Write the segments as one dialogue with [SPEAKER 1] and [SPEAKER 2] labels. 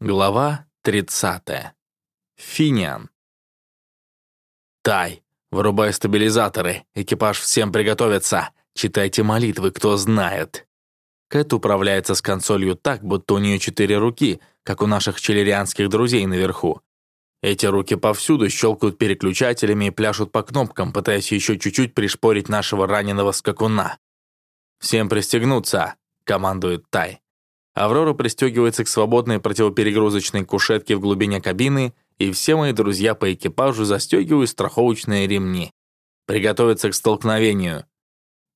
[SPEAKER 1] Глава 30. Финиан. Тай, вырубай стабилизаторы. Экипаж всем приготовиться. Читайте молитвы, кто знает. Кэт управляется с консолью так, будто у нее четыре руки, как у наших челерианских друзей наверху. Эти руки повсюду щелкают переключателями и пляшут по кнопкам, пытаясь еще чуть-чуть пришпорить нашего раненого скакуна. «Всем пристегнуться», — командует Тай. Аврора пристегивается к свободной противоперегрузочной кушетке в глубине кабины, и все мои друзья по экипажу застегивают страховочные ремни. Приготовиться к столкновению.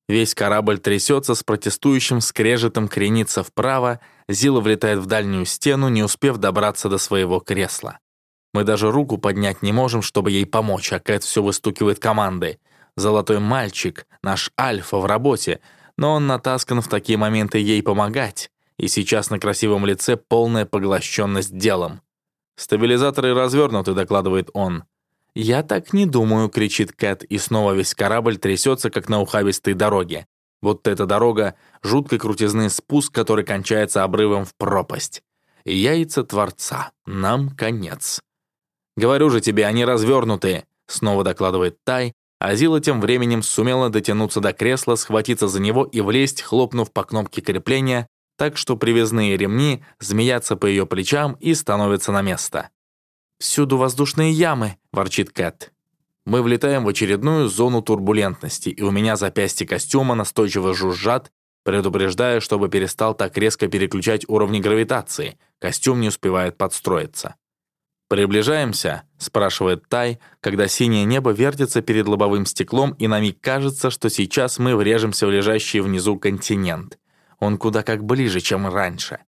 [SPEAKER 1] Весь корабль трясется с протестующим скрежетом кренится вправо, Зила влетает в дальнюю стену, не успев добраться до своего кресла. Мы даже руку поднять не можем, чтобы ей помочь, а Кэт все выстукивает команды. Золотой мальчик, наш Альфа в работе, но он натаскан в такие моменты ей помогать и сейчас на красивом лице полная поглощенность делом. «Стабилизаторы развернуты», — докладывает он. «Я так не думаю», — кричит Кэт, и снова весь корабль трясется, как на ухабистой дороге. Вот эта дорога — жуткой крутизны спуск, который кончается обрывом в пропасть. Яйца Творца. Нам конец. «Говорю же тебе, они развернуты», — снова докладывает Тай, а Зила тем временем сумела дотянуться до кресла, схватиться за него и влезть, хлопнув по кнопке крепления, так что привязные ремни змеятся по ее плечам и становятся на место. «Всюду воздушные ямы», — ворчит Кэт. Мы влетаем в очередную зону турбулентности, и у меня запястья костюма настойчиво жужжат, предупреждая, чтобы перестал так резко переключать уровни гравитации. Костюм не успевает подстроиться. «Приближаемся?» — спрашивает Тай, когда синее небо вертится перед лобовым стеклом, и на миг кажется, что сейчас мы врежемся в лежащий внизу континент. Он куда как ближе, чем раньше.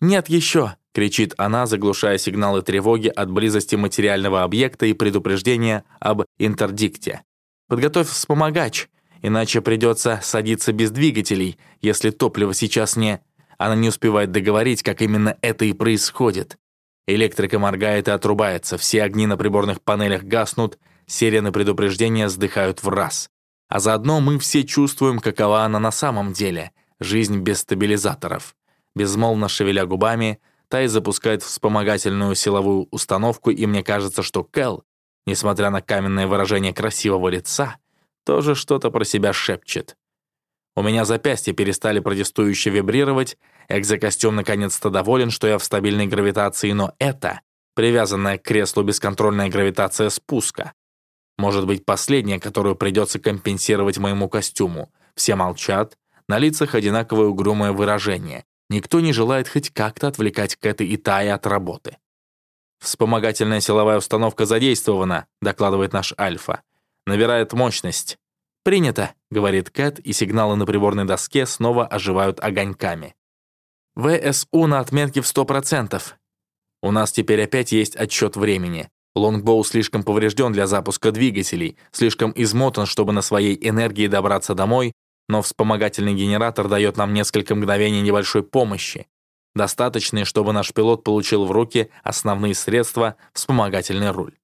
[SPEAKER 1] «Нет еще!» — кричит она, заглушая сигналы тревоги от близости материального объекта и предупреждения об интердикте. «Подготовь вспомогач, иначе придется садиться без двигателей, если топливо сейчас не...» Она не успевает договорить, как именно это и происходит. Электрика моргает и отрубается, все огни на приборных панелях гаснут, сирены предупреждения сдыхают в раз. А заодно мы все чувствуем, какова она на самом деле. Жизнь без стабилизаторов. Безмолвно шевеля губами, Тай запускает вспомогательную силовую установку, и мне кажется, что Кэл, несмотря на каменное выражение красивого лица, тоже что-то про себя шепчет. У меня запястья перестали протестующе вибрировать, экзокостюм наконец-то доволен, что я в стабильной гравитации, но это, привязанная к креслу бесконтрольная гравитация спуска, может быть последняя, которую придется компенсировать моему костюму. Все молчат, на лицах одинаковое угрюмое выражение. Никто не желает хоть как-то отвлекать Кэта и Тая от работы. «Вспомогательная силовая установка задействована», — докладывает наш Альфа. «Набирает мощность». «Принято», — говорит Кэт, и сигналы на приборной доске снова оживают огоньками. «ВСУ на отметке в 100%. У нас теперь опять есть отсчет времени. Лонгбоу слишком поврежден для запуска двигателей, слишком измотан, чтобы на своей энергии добраться домой, но вспомогательный генератор дает нам несколько мгновений небольшой помощи, достаточные, чтобы наш пилот получил в руки основные средства вспомогательный руль.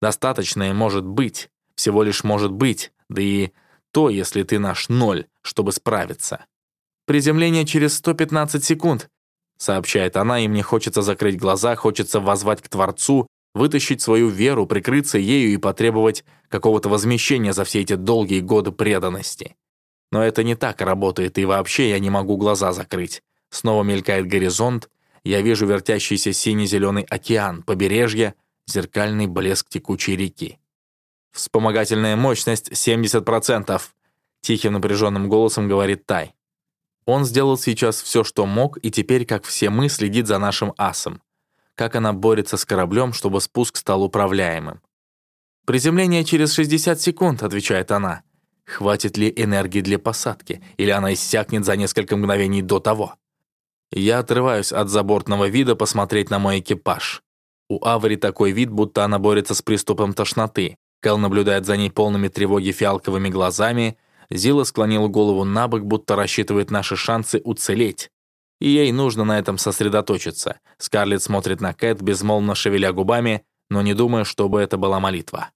[SPEAKER 1] Достаточное может быть, всего лишь может быть, да и то, если ты наш ноль, чтобы справиться. «Приземление через 115 секунд», — сообщает она, и мне хочется закрыть глаза, хочется воззвать к Творцу, вытащить свою веру, прикрыться ею и потребовать какого-то возмещения за все эти долгие годы преданности. Но это не так работает, и вообще я не могу глаза закрыть. Снова мелькает горизонт, я вижу вертящийся сине-зеленый океан, побережье, зеркальный блеск текучей реки. «Вспомогательная мощность 70%, — тихим напряженным голосом говорит Тай. Он сделал сейчас все, что мог, и теперь, как все мы, следит за нашим асом. Как она борется с кораблем, чтобы спуск стал управляемым. «Приземление через 60 секунд», — отвечает она. Хватит ли энергии для посадки, или она иссякнет за несколько мгновений до того? Я отрываюсь от забортного вида посмотреть на мой экипаж. У Авари такой вид, будто она борется с приступом тошноты. Кэл наблюдает за ней полными тревоги фиалковыми глазами. Зила склонила голову на бок, будто рассчитывает наши шансы уцелеть. И ей нужно на этом сосредоточиться. Скарлетт смотрит на Кэт, безмолвно шевеля губами, но не думая, чтобы это была молитва.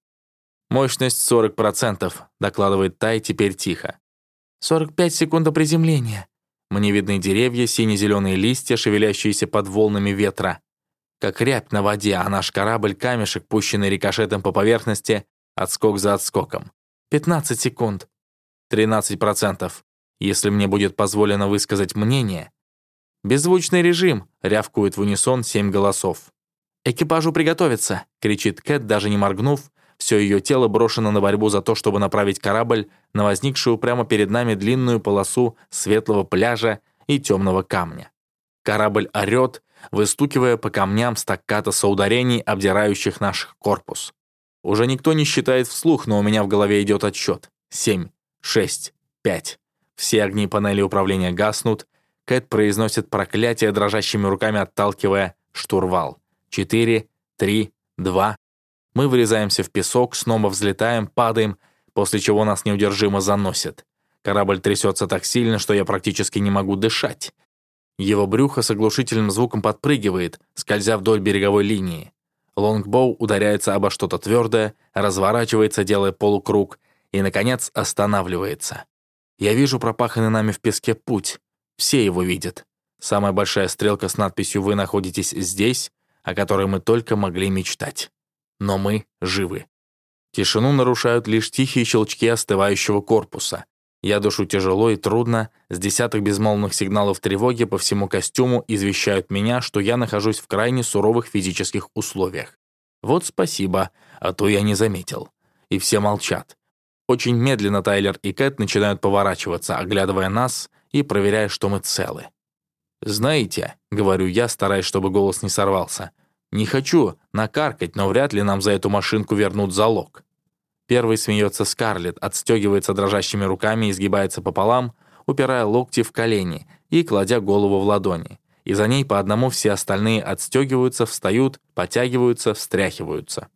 [SPEAKER 1] «Мощность 40%, — докладывает Тай теперь тихо. «45 секунд до приземления». Мне видны деревья, сине-зеленые листья, шевелящиеся под волнами ветра. как рябь на воде, а наш корабль — камешек, пущенный рикошетом по поверхности, отскок за отскоком. 15 секунд. 13%, если мне будет позволено высказать мнение. «Беззвучный режим!» — рявкует в унисон семь голосов. «Экипажу приготовиться!» — кричит Кэт, даже не моргнув. Все ее тело брошено на борьбу за то, чтобы направить корабль на возникшую прямо перед нами длинную полосу светлого пляжа и темного камня. Корабль орет, выстукивая по камням стакката соударений, обдирающих наш корпус. Уже никто не считает вслух, но у меня в голове идет отсчет. Семь, шесть, пять. Все огни панели управления гаснут. Кэт произносит проклятие, дрожащими руками отталкивая штурвал. Четыре, три, два. Мы врезаемся в песок, снова взлетаем, падаем, после чего нас неудержимо заносит. Корабль трясется так сильно, что я практически не могу дышать. Его брюхо с оглушительным звуком подпрыгивает, скользя вдоль береговой линии. Лонгбоу ударяется обо что-то твердое, разворачивается, делая полукруг, и, наконец, останавливается. Я вижу пропаханный нами в песке путь. Все его видят. Самая большая стрелка с надписью «Вы находитесь здесь» о которой мы только могли мечтать. Но мы живы. Тишину нарушают лишь тихие щелчки остывающего корпуса. Я душу тяжело и трудно, с десяток безмолвных сигналов тревоги по всему костюму извещают меня, что я нахожусь в крайне суровых физических условиях. Вот спасибо, а то я не заметил. И все молчат. Очень медленно Тайлер и Кэт начинают поворачиваться, оглядывая нас и проверяя, что мы целы. «Знаете», — говорю я, стараясь, чтобы голос не сорвался, «не хочу накаркать, но вряд ли нам за эту машинку вернут залог». Первый смеется Скарлетт, отстегивается дрожащими руками и сгибается пополам, упирая локти в колени и кладя голову в ладони. И за ней по одному все остальные отстегиваются, встают, подтягиваются, встряхиваются.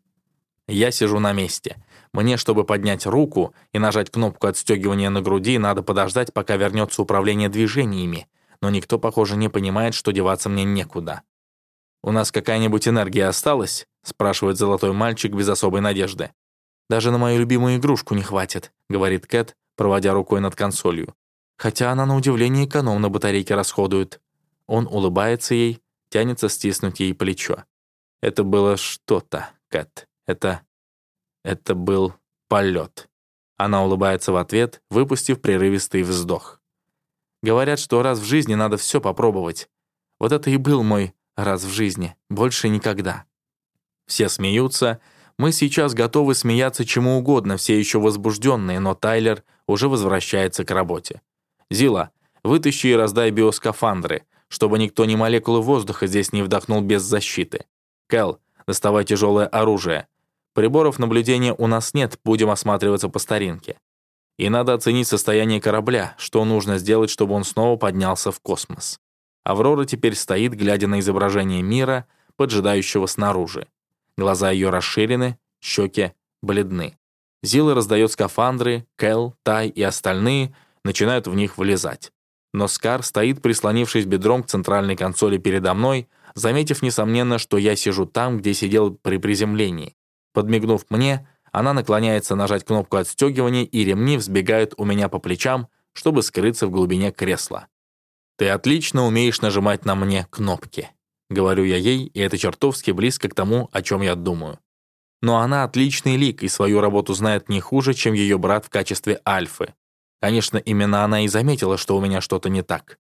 [SPEAKER 1] Я сижу на месте. Мне, чтобы поднять руку и нажать кнопку отстегивания на груди, надо подождать, пока вернется управление движениями, но никто, похоже, не понимает, что деваться мне некуда. «У нас какая-нибудь энергия осталась?» — спрашивает золотой мальчик без особой надежды. «Даже на мою любимую игрушку не хватит», — говорит Кэт, проводя рукой над консолью. «Хотя она, на удивление, экономно батарейки расходует». Он улыбается ей, тянется стиснуть ей плечо. «Это было что-то, Кэт. Это... это был полет». Она улыбается в ответ, выпустив прерывистый вздох. Говорят, что раз в жизни надо все попробовать. Вот это и был мой раз в жизни. Больше никогда. Все смеются. Мы сейчас готовы смеяться чему угодно, все еще возбужденные, но Тайлер уже возвращается к работе. «Зила, вытащи и раздай биоскафандры, чтобы никто ни молекулы воздуха здесь не вдохнул без защиты. Кэл, доставай тяжелое оружие. Приборов наблюдения у нас нет, будем осматриваться по старинке. И надо оценить состояние корабля, что нужно сделать, чтобы он снова поднялся в космос. Аврора теперь стоит, глядя на изображение мира, поджидающего снаружи. Глаза ее расширены, щеки бледны. Зила раздает скафандры, Кэл, Тай и остальные начинают в них влезать. Но Скар стоит, прислонившись бедром к центральной консоли передо мной, заметив, несомненно, что я сижу там, где сидел при приземлении. Подмигнув мне, она наклоняется нажать кнопку отстегивания, и ремни взбегают у меня по плечам, чтобы скрыться в глубине кресла. «Ты отлично умеешь нажимать на мне кнопки», — говорю я ей, и это чертовски близко к тому, о чем я думаю. Но она отличный лик и свою работу знает не хуже, чем ее брат в качестве альфы. Конечно, именно она и заметила, что у меня что-то не так.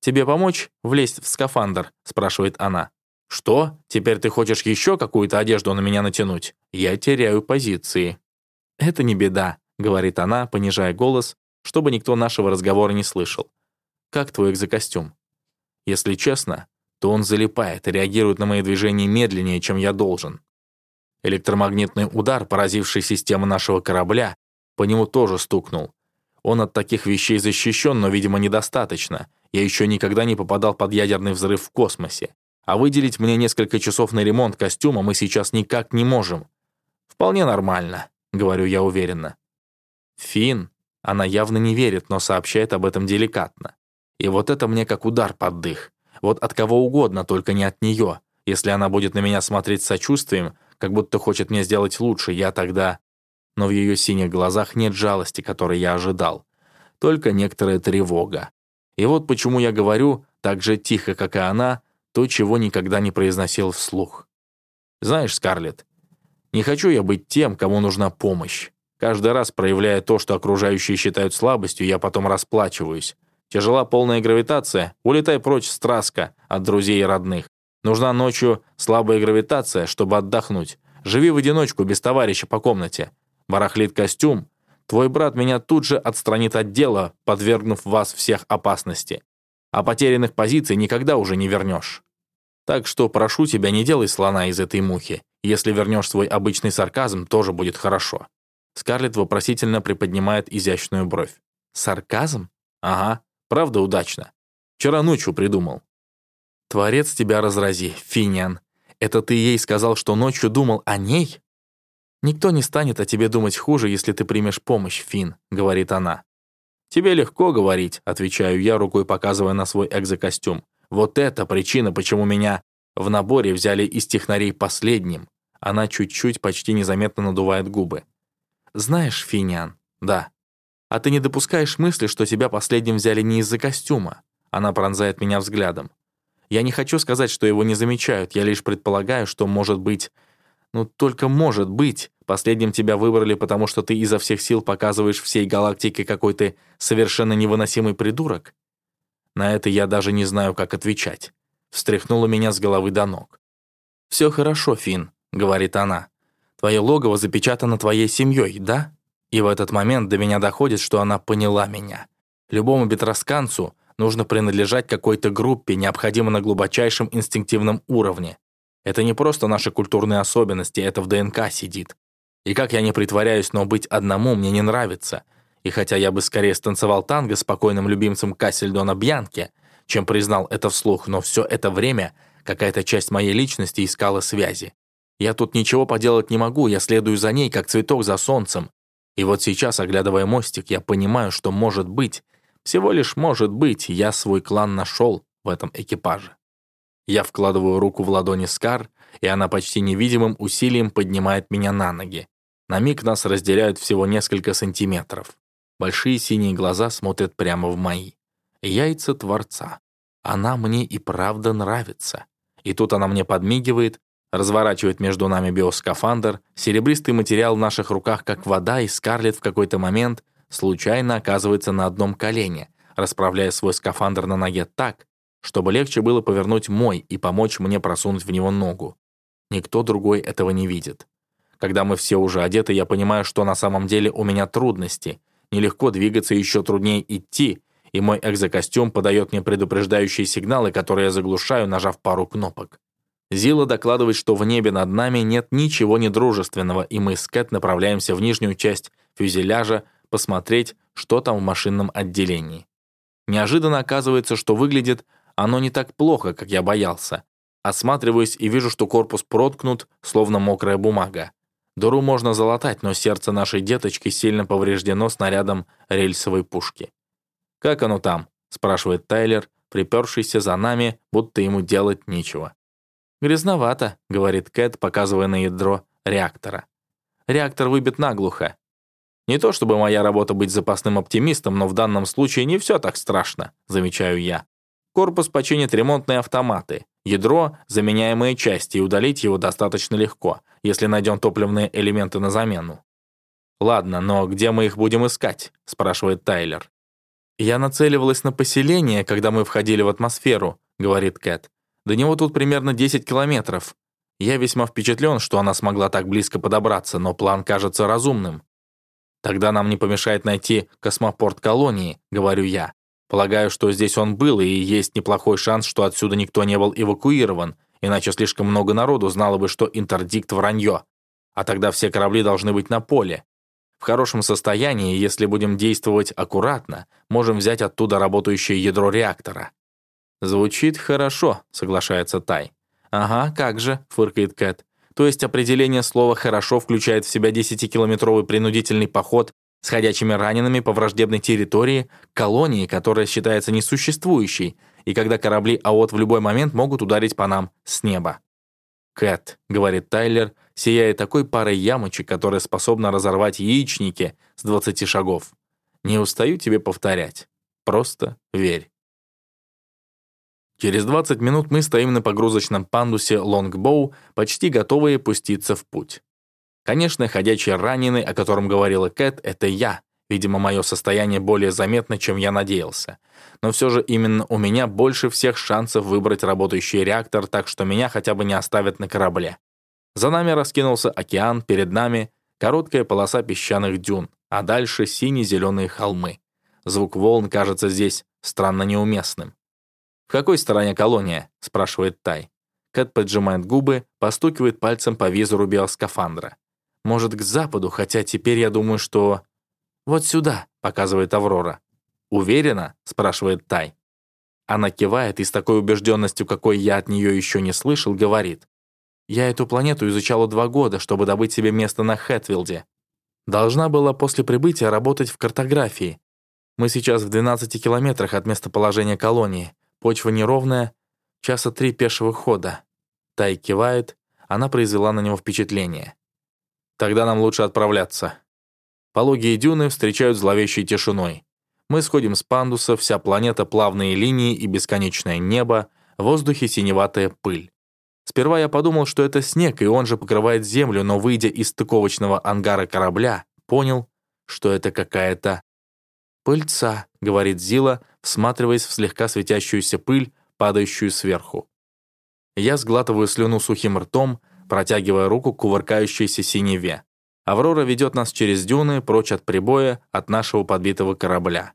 [SPEAKER 1] «Тебе помочь влезть в скафандр?» — спрашивает она. «Что? Теперь ты хочешь еще какую-то одежду на меня натянуть? Я теряю позиции». «Это не беда», — говорит она, понижая голос, чтобы никто нашего разговора не слышал. «Как твой экзокостюм?» Если честно, то он залипает и реагирует на мои движения медленнее, чем я должен. Электромагнитный удар, поразивший систему нашего корабля, по нему тоже стукнул. Он от таких вещей защищен, но, видимо, недостаточно. Я еще никогда не попадал под ядерный взрыв в космосе а выделить мне несколько часов на ремонт костюма мы сейчас никак не можем. Вполне нормально, говорю я уверенно. Фин, она явно не верит, но сообщает об этом деликатно. И вот это мне как удар под дых. Вот от кого угодно, только не от нее. Если она будет на меня смотреть с сочувствием, как будто хочет мне сделать лучше, я тогда... Но в ее синих глазах нет жалости, которой я ожидал. Только некоторая тревога. И вот почему я говорю, так же тихо, как и она, то, чего никогда не произносил вслух. «Знаешь, Скарлетт, не хочу я быть тем, кому нужна помощь. Каждый раз, проявляя то, что окружающие считают слабостью, я потом расплачиваюсь. Тяжела полная гравитация, улетай прочь, страска, от друзей и родных. Нужна ночью слабая гравитация, чтобы отдохнуть. Живи в одиночку, без товарища по комнате. Барахлит костюм. Твой брат меня тут же отстранит от дела, подвергнув вас всех опасности. А потерянных позиций никогда уже не вернешь. Так что прошу тебя, не делай слона из этой мухи. Если вернешь свой обычный сарказм, тоже будет хорошо». Скарлетт вопросительно приподнимает изящную бровь. «Сарказм? Ага, правда удачно. Вчера ночью придумал». «Творец тебя разрази, Финиан. Это ты ей сказал, что ночью думал о ней?» «Никто не станет о тебе думать хуже, если ты примешь помощь, Фин», — говорит она. «Тебе легко говорить», — отвечаю я, рукой показывая на свой экзокостюм. «Вот это причина, почему меня в наборе взяли из технарей последним». Она чуть-чуть, почти незаметно надувает губы. «Знаешь, Финиан, да. А ты не допускаешь мысли, что тебя последним взяли не из-за костюма?» Она пронзает меня взглядом. «Я не хочу сказать, что его не замечают, я лишь предполагаю, что, может быть, ну только может быть, последним тебя выбрали, потому что ты изо всех сил показываешь всей галактике какой то совершенно невыносимый придурок? На это я даже не знаю, как отвечать. Встряхнула меня с головы до ног. «Все хорошо, Финн», — говорит она. «Твое логово запечатано твоей семьей, да?» И в этот момент до меня доходит, что она поняла меня. Любому бетросканцу нужно принадлежать какой-то группе, необходимо на глубочайшем инстинктивном уровне. Это не просто наши культурные особенности, это в ДНК сидит. И как я не притворяюсь, но быть одному мне не нравится. И хотя я бы скорее станцевал танго с покойным любимцем Кассельдона Бьянке, чем признал это вслух, но все это время какая-то часть моей личности искала связи. Я тут ничего поделать не могу, я следую за ней, как цветок за солнцем. И вот сейчас, оглядывая мостик, я понимаю, что может быть, всего лишь может быть, я свой клан нашел в этом экипаже. Я вкладываю руку в ладони Скар, и она почти невидимым усилием поднимает меня на ноги. На миг нас разделяют всего несколько сантиметров. Большие синие глаза смотрят прямо в мои. Яйца Творца. Она мне и правда нравится. И тут она мне подмигивает, разворачивает между нами биоскафандр, серебристый материал в наших руках как вода, и Скарлетт в какой-то момент случайно оказывается на одном колене, расправляя свой скафандр на ноге так, чтобы легче было повернуть мой и помочь мне просунуть в него ногу. Никто другой этого не видит. Когда мы все уже одеты, я понимаю, что на самом деле у меня трудности. Нелегко двигаться, еще труднее идти, и мой экзокостюм подает мне предупреждающие сигналы, которые я заглушаю, нажав пару кнопок. Зила докладывает, что в небе над нами нет ничего недружественного, и мы с Кэт направляемся в нижнюю часть фюзеляжа посмотреть, что там в машинном отделении. Неожиданно оказывается, что выглядит оно не так плохо, как я боялся. Осматриваюсь и вижу, что корпус проткнут, словно мокрая бумага. Дуру можно залатать, но сердце нашей деточки сильно повреждено снарядом рельсовой пушки. «Как оно там?» — спрашивает Тайлер, припершийся за нами, будто ему делать нечего. «Грязновато», — говорит Кэт, показывая на ядро реактора. «Реактор выбит наглухо. Не то чтобы моя работа быть запасным оптимистом, но в данном случае не все так страшно», — замечаю я. Корпус починит ремонтные автоматы. Ядро — заменяемые части, и удалить его достаточно легко, если найдем топливные элементы на замену. «Ладно, но где мы их будем искать?» — спрашивает Тайлер. «Я нацеливалась на поселение, когда мы входили в атмосферу», — говорит Кэт. «До него тут примерно 10 километров. Я весьма впечатлен, что она смогла так близко подобраться, но план кажется разумным. Тогда нам не помешает найти космопорт колонии, говорю я. Полагаю, что здесь он был, и есть неплохой шанс, что отсюда никто не был эвакуирован, иначе слишком много народу знало бы, что интердикт вранье. А тогда все корабли должны быть на поле. В хорошем состоянии, если будем действовать аккуратно, можем взять оттуда работающее ядро реактора. «Звучит хорошо», — соглашается Тай. «Ага, как же», — фыркает Кэт. «То есть определение слова «хорошо» включает в себя 10-километровый принудительный поход с ходячими ранеными по враждебной территории, колонии, которая считается несуществующей, и когда корабли АОТ в любой момент могут ударить по нам с неба. «Кэт», — говорит Тайлер, сияя такой парой ямочек, которая способна разорвать яичники с 20 шагов. «Не устаю тебе повторять. Просто верь». Через 20 минут мы стоим на погрузочном пандусе Лонгбоу, почти готовые пуститься в путь. Конечно, ходячий раненый, о котором говорила Кэт, это я. Видимо, мое состояние более заметно, чем я надеялся. Но все же именно у меня больше всех шансов выбрать работающий реактор, так что меня хотя бы не оставят на корабле. За нами раскинулся океан, перед нами короткая полоса песчаных дюн, а дальше сине-зеленые холмы. Звук волн кажется здесь странно неуместным. «В какой стороне колония?» — спрашивает Тай. Кэт поджимает губы, постукивает пальцем по визору биоскафандра. «Может, к западу, хотя теперь я думаю, что...» «Вот сюда», — показывает Аврора. «Уверена?» — спрашивает Тай. Она кивает и с такой убежденностью, какой я от нее еще не слышал, говорит. «Я эту планету изучала два года, чтобы добыть себе место на Хэтвилде. Должна была после прибытия работать в картографии. Мы сейчас в 12 километрах от местоположения колонии. Почва неровная, часа три пешего хода. Тай кивает, она произвела на него впечатление. Тогда нам лучше отправляться. Пологие дюны встречают зловещей тишиной. Мы сходим с пандуса, вся планета плавные линии и бесконечное небо, в воздухе синеватая пыль. Сперва я подумал, что это снег, и он же покрывает землю, но, выйдя из стыковочного ангара корабля, понял, что это какая-то «Пыльца», — говорит Зила, всматриваясь в слегка светящуюся пыль, падающую сверху. Я сглатываю слюну сухим ртом, протягивая руку к кувыркающейся синеве. Аврора ведет нас через дюны, прочь от прибоя, от нашего подбитого корабля.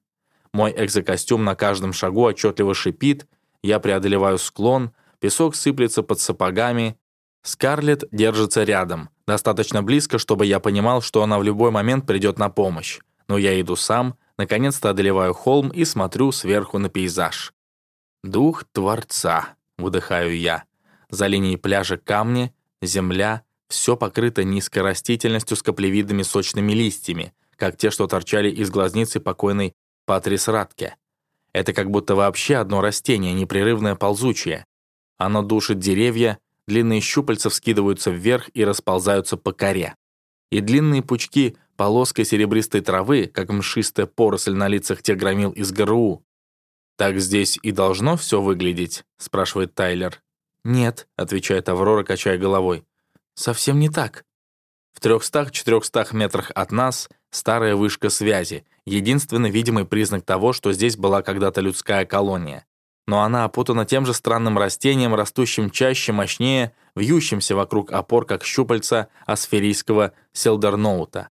[SPEAKER 1] Мой экзокостюм на каждом шагу отчетливо шипит, я преодолеваю склон, песок сыплется под сапогами. Скарлетт держится рядом, достаточно близко, чтобы я понимал, что она в любой момент придет на помощь. Но я иду сам, Наконец-то одолеваю холм и смотрю сверху на пейзаж. «Дух Творца», — выдыхаю я. За линией пляжа камни, земля, все покрыто низкой растительностью с каплевидными сочными листьями, как те, что торчали из глазницы покойной Патрис Радке. Это как будто вообще одно растение, непрерывное ползучее. Оно душит деревья, длинные щупальца вскидываются вверх и расползаются по коре. И длинные пучки полоской серебристой травы, как мшистая поросль на лицах тех громил из ГРУ. «Так здесь и должно все выглядеть?» — спрашивает Тайлер. «Нет», — отвечает Аврора, качая головой. «Совсем не так». В трехстах-четырехстах метрах от нас старая вышка связи, единственный видимый признак того, что здесь была когда-то людская колония. Но она опутана тем же странным растением, растущим чаще, мощнее, вьющимся вокруг опор, как щупальца асферийского селдерноута.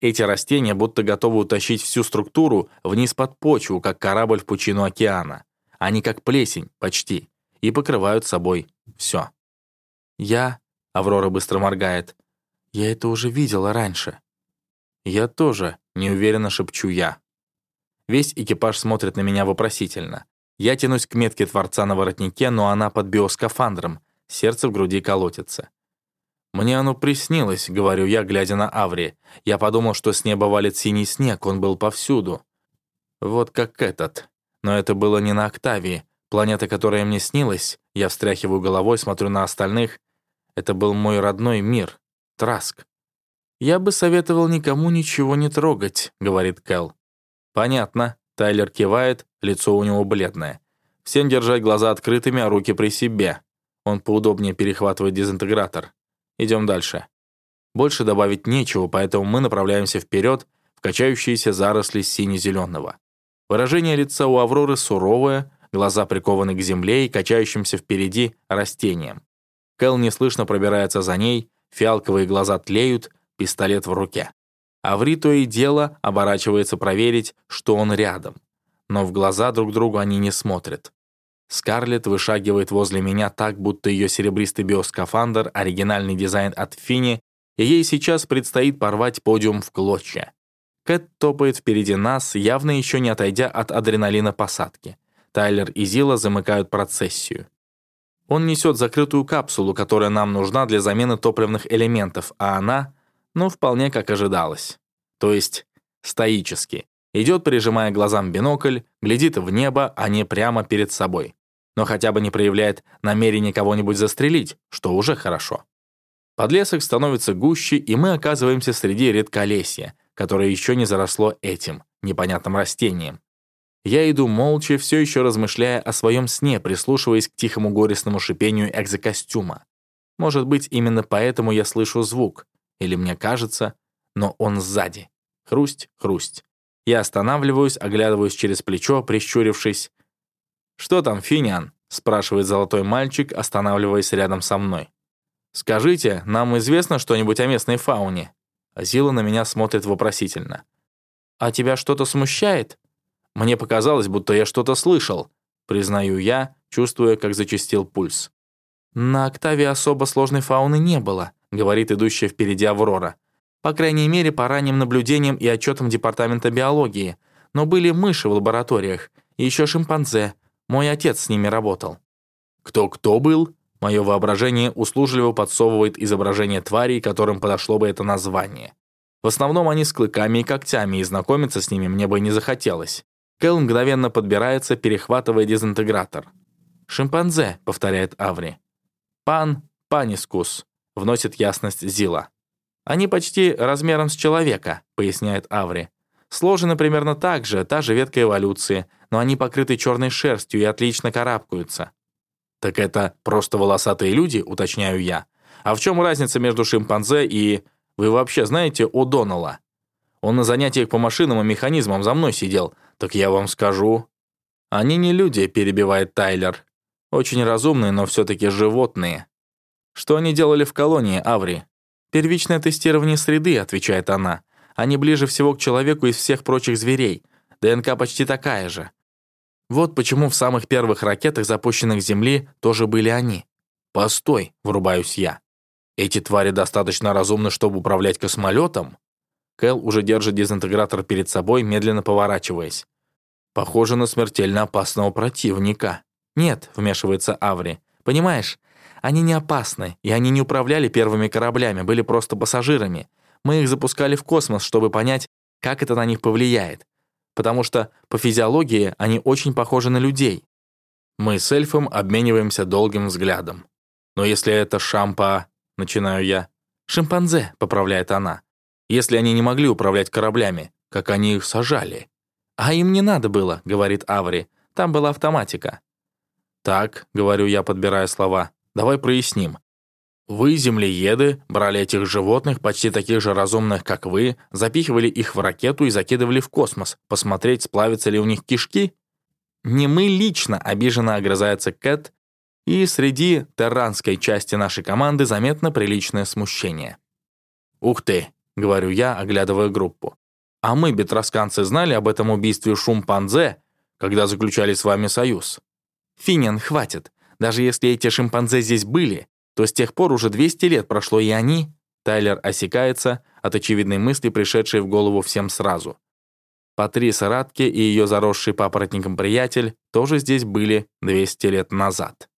[SPEAKER 1] Эти растения будто готовы утащить всю структуру вниз под почву, как корабль в пучину океана. Они как плесень, почти, и покрывают собой все. «Я...» — Аврора быстро моргает. «Я это уже видела раньше». «Я тоже», — неуверенно шепчу я. Весь экипаж смотрит на меня вопросительно. Я тянусь к метке Творца на воротнике, но она под биоскафандром, сердце в груди колотится. «Мне оно приснилось», — говорю я, глядя на Аври. «Я подумал, что с неба валит синий снег, он был повсюду». Вот как этот. Но это было не на Октавии. Планета, которая мне снилась, я встряхиваю головой, смотрю на остальных. Это был мой родной мир. Траск. «Я бы советовал никому ничего не трогать», — говорит Кэл. «Понятно». Тайлер кивает, лицо у него бледное. Всем держать глаза открытыми, а руки при себе. Он поудобнее перехватывает дезинтегратор. Идем дальше. Больше добавить нечего, поэтому мы направляемся вперед в качающиеся заросли сине-зеленого. Выражение лица у Авроры суровое, глаза прикованы к земле и качающимся впереди растением. Кэл неслышно пробирается за ней, фиалковые глаза тлеют, пистолет в руке. Аври то и дело оборачивается проверить, что он рядом. Но в глаза друг другу они не смотрят. Скарлетт вышагивает возле меня так, будто ее серебристый биоскафандр — оригинальный дизайн от Фини, и ей сейчас предстоит порвать подиум в клочья. Кэт топает впереди нас, явно еще не отойдя от адреналина посадки. Тайлер и Зила замыкают процессию. Он несет закрытую капсулу, которая нам нужна для замены топливных элементов, а она, ну, вполне как ожидалось. То есть стоически. Идет, прижимая глазам бинокль, глядит в небо, а не прямо перед собой но хотя бы не проявляет намерения кого-нибудь застрелить, что уже хорошо. Подлесок становится гуще, и мы оказываемся среди редколесья, которое еще не заросло этим непонятным растением. Я иду молча, все еще размышляя о своем сне, прислушиваясь к тихому горестному шипению экзокостюма. Может быть, именно поэтому я слышу звук. Или мне кажется, но он сзади. Хрусть, хрусть. Я останавливаюсь, оглядываюсь через плечо, прищурившись. «Что там, Финиан?» — спрашивает золотой мальчик, останавливаясь рядом со мной. «Скажите, нам известно что-нибудь о местной фауне?» Зила на меня смотрит вопросительно. «А тебя что-то смущает?» Мне показалось, будто я что-то слышал, признаю я, чувствуя, как зачастил пульс. «На октаве особо сложной фауны не было», — говорит идущая впереди Аврора. «По крайней мере, по ранним наблюдениям и отчетам Департамента биологии. Но были мыши в лабораториях, и еще шимпанзе. Мой отец с ними работал». «Кто-кто был?» Мое воображение услужливо подсовывает изображение тварей, которым подошло бы это название. В основном они с клыками и когтями, и знакомиться с ними мне бы не захотелось. Кэл мгновенно подбирается, перехватывая дезинтегратор. «Шимпанзе», — повторяет Аври. «Пан панискус», — вносит ясность Зила. «Они почти размером с человека», — поясняет Аври. «Сложены примерно так же, та же ветка эволюции, но они покрыты черной шерстью и отлично карабкаются». «Так это просто волосатые люди», — уточняю я. «А в чем разница между шимпанзе и... Вы вообще знаете О'Доннелла?» Он на занятиях по машинам и механизмам за мной сидел, «Так я вам скажу». «Они не люди», — перебивает Тайлер. «Очень разумные, но все-таки животные». «Что они делали в колонии, Аври?» «Первичное тестирование среды», — отвечает она. «Они ближе всего к человеку из всех прочих зверей. ДНК почти такая же. Вот почему в самых первых ракетах, запущенных с Земли, тоже были они. «Постой», — врубаюсь я. «Эти твари достаточно разумны, чтобы управлять космолетом?» Кэл уже держит дезинтегратор перед собой, медленно поворачиваясь. Похоже на смертельно опасного противника. «Нет», — вмешивается Аври. «Понимаешь, они не опасны, и они не управляли первыми кораблями, были просто пассажирами. Мы их запускали в космос, чтобы понять, как это на них повлияет. Потому что по физиологии они очень похожи на людей». Мы с эльфом обмениваемся долгим взглядом. «Но если это шампа...» — начинаю я. «Шимпанзе», — поправляет она если они не могли управлять кораблями, как они их сажали. «А им не надо было», — говорит Аври. «Там была автоматика». «Так», — говорю я, подбирая слова, — «давай проясним. Вы, землееды, брали этих животных, почти таких же разумных, как вы, запихивали их в ракету и закидывали в космос, посмотреть, сплавятся ли у них кишки? Не мы лично, обиженно огрызается Кэт, и среди терранской части нашей команды заметно приличное смущение. «Ух ты, — говорю я, оглядывая группу. «А мы, бетросканцы, знали об этом убийстве шимпанзе, когда заключали с вами союз?» «Финин, хватит. Даже если эти шимпанзе здесь были, то с тех пор уже 200 лет прошло, и они...» Тайлер осекается от очевидной мысли, пришедшей в голову всем сразу. Патриса Радке и ее заросший папоротником приятель тоже здесь были 200 лет назад.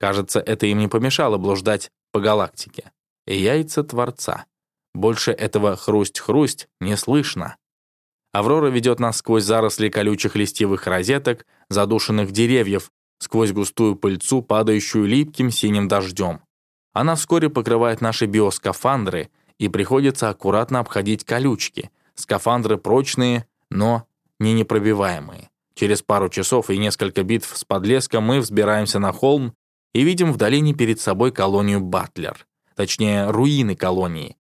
[SPEAKER 1] Кажется, это им не помешало блуждать по галактике. Яйца Творца. Больше этого хрусть-хрусть не слышно. Аврора ведет нас сквозь заросли колючих листьевых розеток, задушенных деревьев, сквозь густую пыльцу, падающую липким синим дождем. Она вскоре покрывает наши биоскафандры, и приходится аккуратно обходить колючки. Скафандры прочные, но не непробиваемые. Через пару часов и несколько битв с подлеском мы взбираемся на холм и видим в долине перед собой колонию Батлер. Точнее, руины колонии.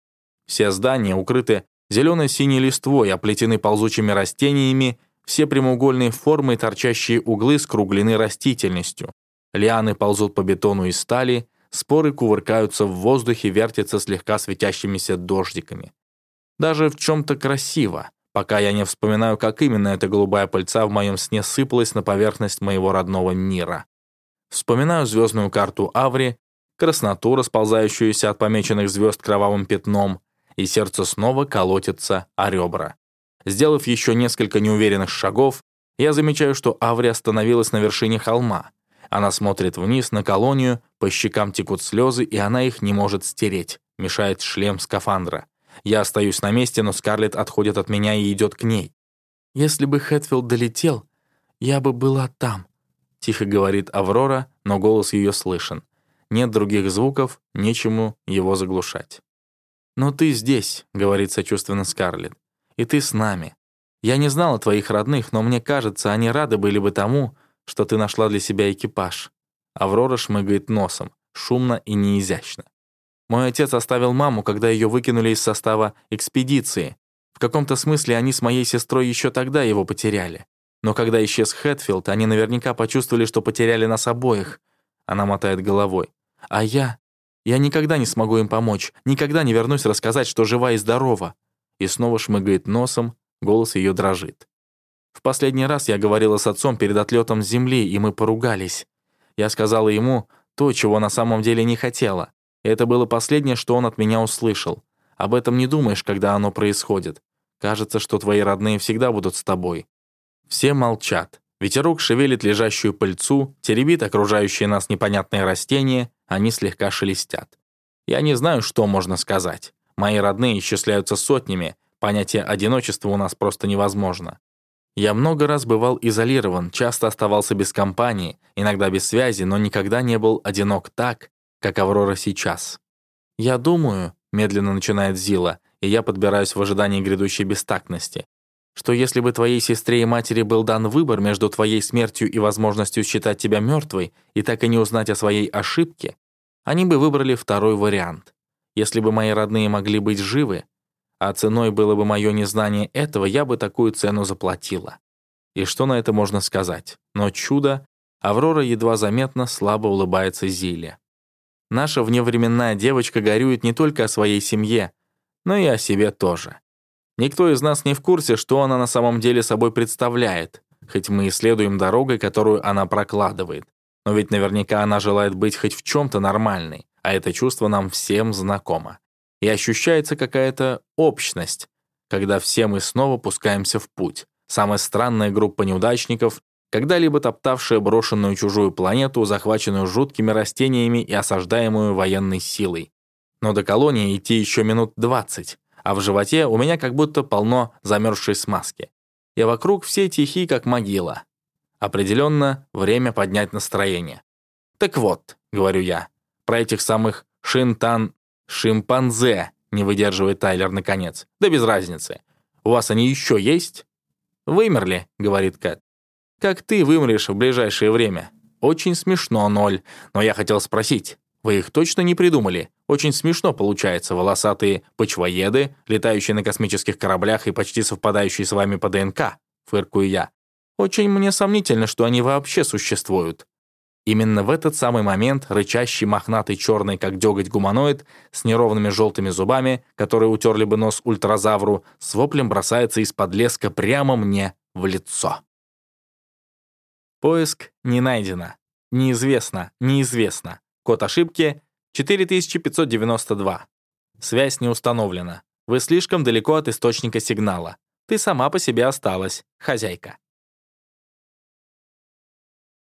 [SPEAKER 1] Все здания укрыты зелено-синей листвой, оплетены ползучими растениями, все прямоугольные формы и торчащие углы скруглены растительностью. Лианы ползут по бетону и стали, споры кувыркаются в воздухе, вертятся слегка светящимися дождиками. Даже в чем-то красиво, пока я не вспоминаю, как именно эта голубая пыльца в моем сне сыпалась на поверхность моего родного мира. Вспоминаю звездную карту Аври, красноту, расползающуюся от помеченных звезд кровавым пятном, и сердце снова колотится о ребра. Сделав еще несколько неуверенных шагов, я замечаю, что Аври остановилась на вершине холма. Она смотрит вниз на колонию, по щекам текут слезы, и она их не может стереть, мешает шлем скафандра. Я остаюсь на месте, но Скарлетт отходит от меня и идет к ней. «Если бы Хэтфилд долетел, я бы была там», — тихо говорит Аврора, но голос ее слышен. Нет других звуков, нечему его заглушать. «Но ты здесь», — говорит сочувственно Скарлетт, — «и ты с нами. Я не знала твоих родных, но мне кажется, они рады были бы тому, что ты нашла для себя экипаж». Аврора шмыгает носом, шумно и неизящно. Мой отец оставил маму, когда ее выкинули из состава экспедиции. В каком-то смысле они с моей сестрой еще тогда его потеряли. Но когда исчез Хэтфилд, они наверняка почувствовали, что потеряли нас обоих. Она мотает головой. А я? Я никогда не смогу им помочь, никогда не вернусь рассказать, что жива и здорова. И снова шмыгает носом, голос ее дрожит. В последний раз я говорила с отцом перед отлетом с земли, и мы поругались. Я сказала ему то, чего на самом деле не хотела. И это было последнее, что он от меня услышал. Об этом не думаешь, когда оно происходит. Кажется, что твои родные всегда будут с тобой. Все молчат. Ветерок шевелит лежащую пыльцу, теребит окружающие нас непонятные растения, они слегка шелестят. Я не знаю, что можно сказать. Мои родные исчисляются сотнями, понятие одиночества у нас просто невозможно. Я много раз бывал изолирован, часто оставался без компании, иногда без связи, но никогда не был одинок так, как Аврора сейчас. «Я думаю», — медленно начинает Зила, и я подбираюсь в ожидании грядущей бестактности, что если бы твоей сестре и матери был дан выбор между твоей смертью и возможностью считать тебя мертвой и так и не узнать о своей ошибке, они бы выбрали второй вариант. Если бы мои родные могли быть живы, а ценой было бы мое незнание этого, я бы такую цену заплатила. И что на это можно сказать? Но чудо, Аврора едва заметно слабо улыбается Зиле. Наша вневременная девочка горюет не только о своей семье, но и о себе тоже. Никто из нас не в курсе, что она на самом деле собой представляет, хоть мы исследуем дорогой, которую она прокладывает. Но ведь наверняка она желает быть хоть в чем-то нормальной, а это чувство нам всем знакомо. И ощущается какая-то общность, когда все мы снова пускаемся в путь. Самая странная группа неудачников, когда-либо топтавшая брошенную чужую планету, захваченную жуткими растениями и осаждаемую военной силой. Но до колонии идти еще минут 20, а в животе у меня как будто полно замерзшей смазки. И вокруг все тихи, как могила. Определенно, время поднять настроение. «Так вот», — говорю я, — «про этих самых шинтан... шимпанзе», — не выдерживает Тайлер наконец. «Да без разницы. У вас они еще есть?» «Вымерли», — говорит Кэт. «Как ты вымрешь в ближайшее время?» «Очень смешно, Ноль. Но я хотел спросить, вы их точно не придумали? Очень смешно получается, волосатые почвоеды, летающие на космических кораблях и почти совпадающие с вами по ДНК, фыркую я. Очень мне сомнительно, что они вообще существуют. Именно в этот самый момент рычащий мохнатый черный, как деготь гуманоид, с неровными желтыми зубами, которые утерли бы нос ультразавру, с воплем бросается из-под леска прямо мне в лицо. Поиск не найдено. Неизвестно, неизвестно. Код ошибки 4592. Связь не установлена. Вы слишком далеко от источника сигнала. Ты сама по себе осталась, хозяйка.